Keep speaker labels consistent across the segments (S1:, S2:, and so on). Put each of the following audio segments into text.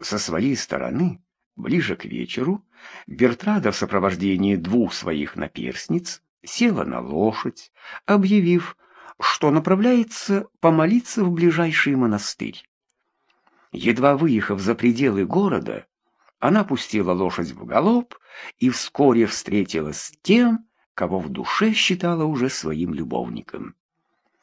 S1: Со своей стороны, ближе к вечеру, Бертрада в сопровождении двух своих наперсниц села на лошадь, объявив, что направляется помолиться в ближайший монастырь. Едва выехав за пределы города, она пустила лошадь в галоп и вскоре встретилась с тем, кого в душе считала уже своим любовником.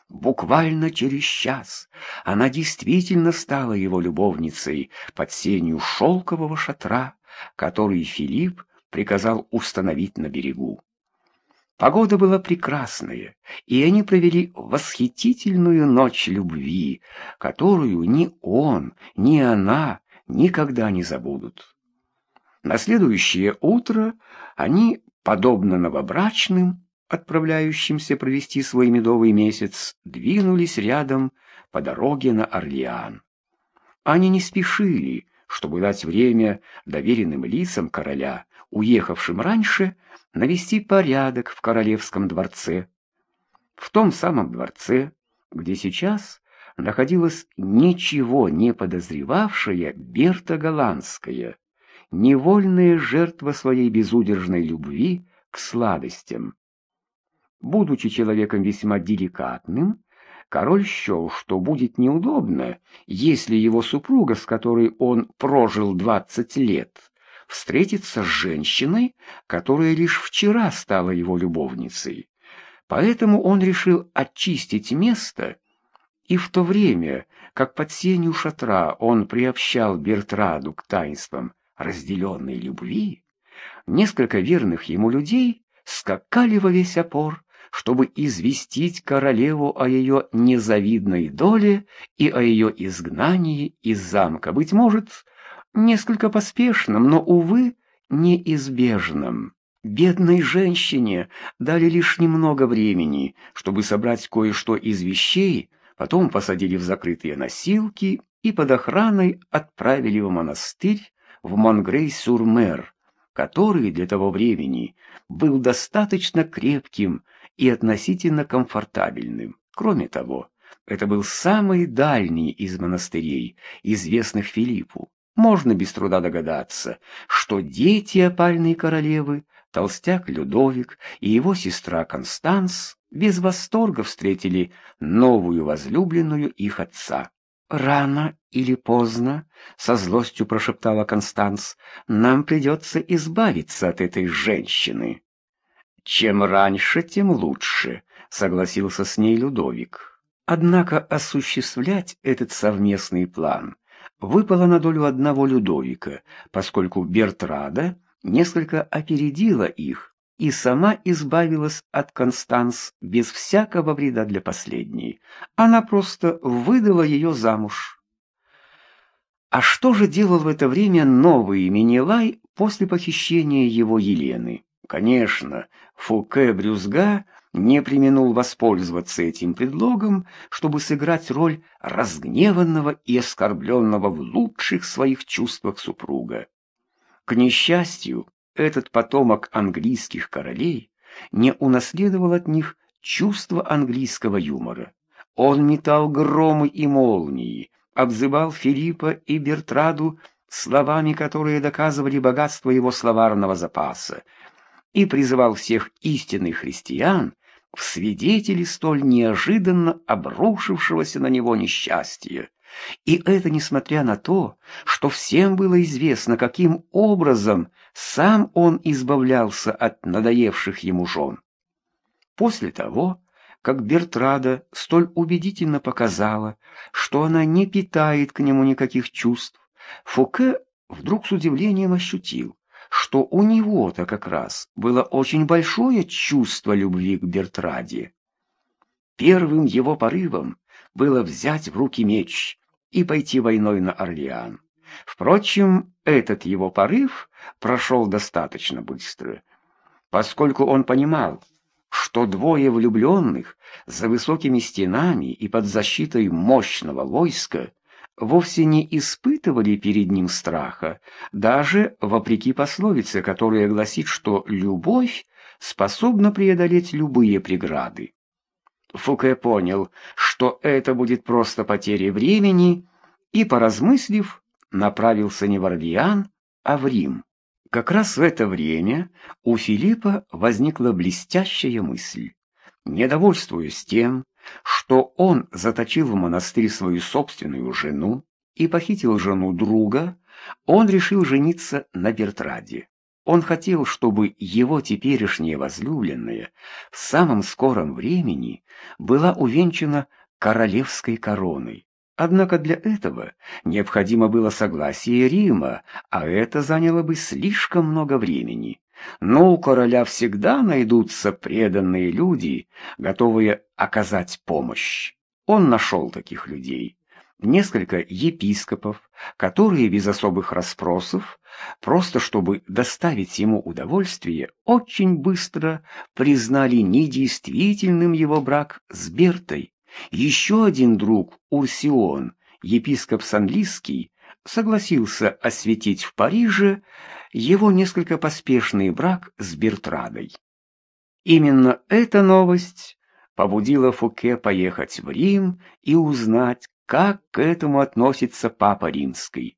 S1: Буквально через час она действительно стала его любовницей под сенью шелкового шатра, который Филипп приказал установить на берегу. Погода была прекрасная, и они провели восхитительную ночь любви, которую ни он, ни она никогда не забудут. На следующее утро они, подобно новобрачным, отправляющимся провести свой медовый месяц, двинулись рядом по дороге на Орлеан. Они не спешили, чтобы дать время доверенным лицам короля, уехавшим раньше, навести порядок в королевском дворце. В том самом дворце, где сейчас находилась ничего не подозревавшая Берта Голландская, невольная жертва своей безудержной любви к сладостям. Будучи человеком весьма деликатным, король счел, что будет неудобно, если его супруга, с которой он прожил двадцать лет, встретится с женщиной, которая лишь вчера стала его любовницей. Поэтому он решил очистить место, и в то время, как под сенью шатра он приобщал Бертраду к таинствам разделенной любви, несколько верных ему людей скакали во весь опор, чтобы известить королеву о ее незавидной доле и о ее изгнании из замка. Быть может, несколько поспешным, но, увы, неизбежным. Бедной женщине дали лишь немного времени, чтобы собрать кое-что из вещей, потом посадили в закрытые носилки и под охраной отправили в монастырь в Монтрей-сюр-Мер, который для того времени был достаточно крепким и относительно комфортабельным. Кроме того, это был самый дальний из монастырей, известных Филиппу можно без труда догадаться, что дети опальной королевы, толстяк Людовик и его сестра Констанс без восторга встретили новую возлюбленную их отца. «Рано или поздно», — со злостью прошептала Констанс, — «нам придется избавиться от этой женщины». «Чем раньше, тем лучше», — согласился с ней Людовик. Однако осуществлять этот совместный план — выпала на долю одного Людовика, поскольку Бертрада несколько опередила их и сама избавилась от Констанс без всякого вреда для последней. Она просто выдала ее замуж. А что же делал в это время новый Менелай после похищения его Елены? Конечно, Фуке Брюзга не применул воспользоваться этим предлогом, чтобы сыграть роль разгневанного и оскорбленного в лучших своих чувствах супруга. К несчастью, этот потомок английских королей не унаследовал от них чувства английского юмора. Он метал громы и молнии, обзывал Филиппа и Бертраду словами, которые доказывали богатство его словарного запаса, и призывал всех истинных христиан в свидетели столь неожиданно обрушившегося на него несчастья. И это несмотря на то, что всем было известно, каким образом сам он избавлялся от надоевших ему жен. После того, как Бертрада столь убедительно показала, что она не питает к нему никаких чувств, Фуке вдруг с удивлением ощутил, что у него-то как раз было очень большое чувство любви к Бертраде. Первым его порывом было взять в руки меч и пойти войной на Орлеан. Впрочем, этот его порыв прошел достаточно быстро, поскольку он понимал, что двое влюбленных за высокими стенами и под защитой мощного войска вовсе не испытывали перед ним страха, даже вопреки пословице, которая гласит, что любовь способна преодолеть любые преграды. Фуке понял, что это будет просто потеря времени, и, поразмыслив, направился не в Ордиан, а в Рим. Как раз в это время у Филиппа возникла блестящая мысль. Недовольствуясь тем, что он заточил в монастырь свою собственную жену и похитил жену друга, он решил жениться на Бертраде. Он хотел, чтобы его теперешняя возлюбленная в самом скором времени была увенчана королевской короной. Однако для этого необходимо было согласие Рима, а это заняло бы слишком много времени. Но у короля всегда найдутся преданные люди, готовые оказать помощь. Он нашел таких людей. Несколько епископов, которые без особых расспросов, просто чтобы доставить ему удовольствие, очень быстро признали недействительным его брак с Бертой. Еще один друг, Урсион, епископ Санлиский, согласился осветить в Париже его несколько поспешный брак с Бертрадой. Именно эта новость побудила Фуке поехать в Рим и узнать, как к этому относится Папа Римский.